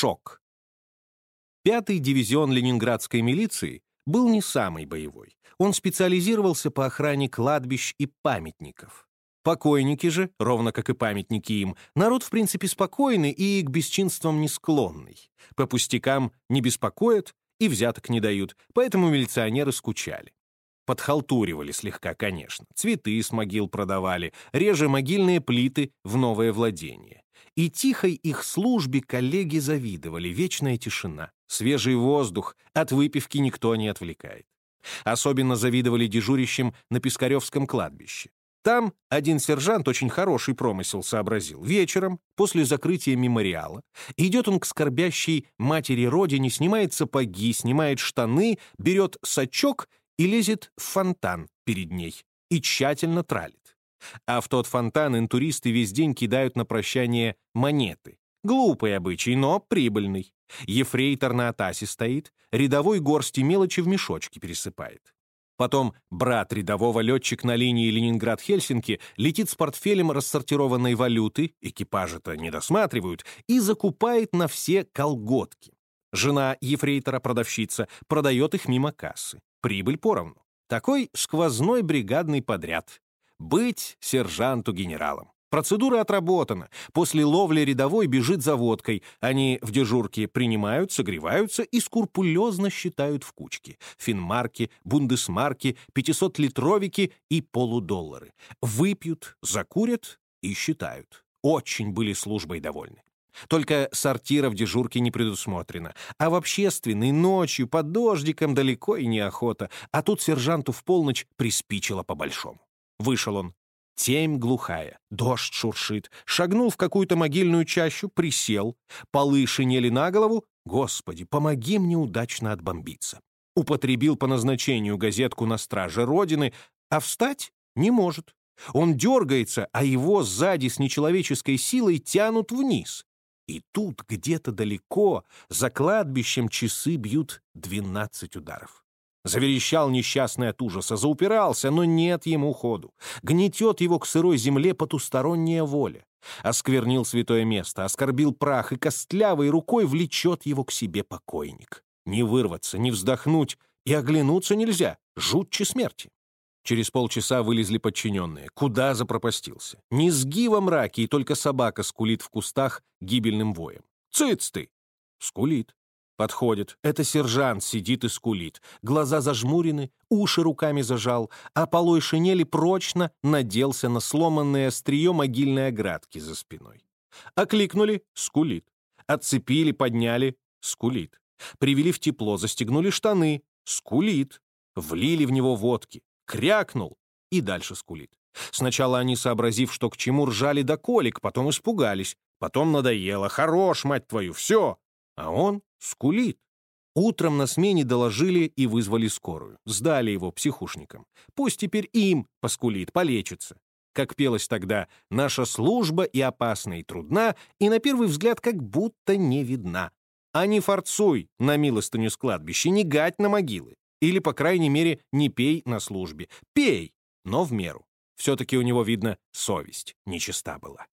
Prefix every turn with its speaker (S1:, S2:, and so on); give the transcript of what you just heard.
S1: Шок. Пятый дивизион ленинградской милиции был не самый боевой. Он специализировался по охране кладбищ и памятников. Покойники же, ровно как и памятники им, народ в принципе спокойный и к бесчинствам не склонный. По пустякам не беспокоят и взяток не дают, поэтому милиционеры скучали. Подхалтуривали слегка, конечно. Цветы с могил продавали, реже могильные плиты в новое владение. И тихой их службе коллеги завидовали, вечная тишина, свежий воздух, от выпивки никто не отвлекает. Особенно завидовали дежурящим на Пискаревском кладбище. Там один сержант очень хороший промысел сообразил. Вечером, после закрытия мемориала, идет он к скорбящей матери-родине, снимает сапоги, снимает штаны, берет сачок и лезет в фонтан перед ней и тщательно тралит. А в тот фонтан интуристы весь день кидают на прощание монеты. Глупый обычай, но прибыльный. Ефрейтор на атасе стоит, рядовой горсти мелочи в мешочке пересыпает. Потом брат рядового летчик на линии Ленинград-Хельсинки летит с портфелем рассортированной валюты, экипажи-то не досматривают, и закупает на все колготки. Жена ефрейтора-продавщица продает их мимо кассы. Прибыль поровну. Такой сквозной бригадный подряд. Быть сержанту-генералом. Процедура отработана. После ловли рядовой бежит за водкой. Они в дежурке принимают, согреваются и скрупулезно считают в кучки. Финмарки, бундесмарки, 500-литровики и полудоллары. Выпьют, закурят и считают. Очень были службой довольны. Только сортира в дежурке не предусмотрено. А в общественной ночью под дождиком далеко и неохота. А тут сержанту в полночь приспичило по-большому. Вышел он. Темь глухая, дождь шуршит. Шагнул в какую-то могильную чащу, присел. Полы шинели на голову. Господи, помоги мне удачно отбомбиться. Употребил по назначению газетку на страже Родины, а встать не может. Он дергается, а его сзади с нечеловеческой силой тянут вниз. И тут, где-то далеко, за кладбищем часы бьют двенадцать ударов. Заверещал несчастный от ужаса, заупирался, но нет ему ходу. Гнетет его к сырой земле потусторонняя воля. Осквернил святое место, оскорбил прах, и костлявой рукой влечет его к себе покойник. Не вырваться, не вздохнуть, и оглянуться нельзя, жутче смерти. Через полчаса вылезли подчиненные. Куда запропастился? Низги во мраке, и только собака скулит в кустах гибельным воем. «Цыц ты!» Скулит. Подходит. Это сержант сидит и скулит. Глаза зажмурены, уши руками зажал, а полой шинели прочно наделся на сломанное острие могильной оградки за спиной. Окликнули — скулит. Отцепили, подняли — скулит. Привели в тепло, застегнули штаны — скулит. Влили в него водки, крякнул и дальше скулит. Сначала они, сообразив, что к чему, ржали до колик, потом испугались. Потом надоело. Хорош, мать твою, все. А он скулит. Утром на смене доложили и вызвали скорую. Сдали его психушникам. Пусть теперь им поскулит, полечится. Как пелось тогда, наша служба и опасна, и трудна, и на первый взгляд как будто не видна. А не форцуй на милостыню с кладбища, не гать на могилы. Или, по крайней мере, не пей на службе. Пей, но в меру. Все-таки у него, видно, совесть нечиста была.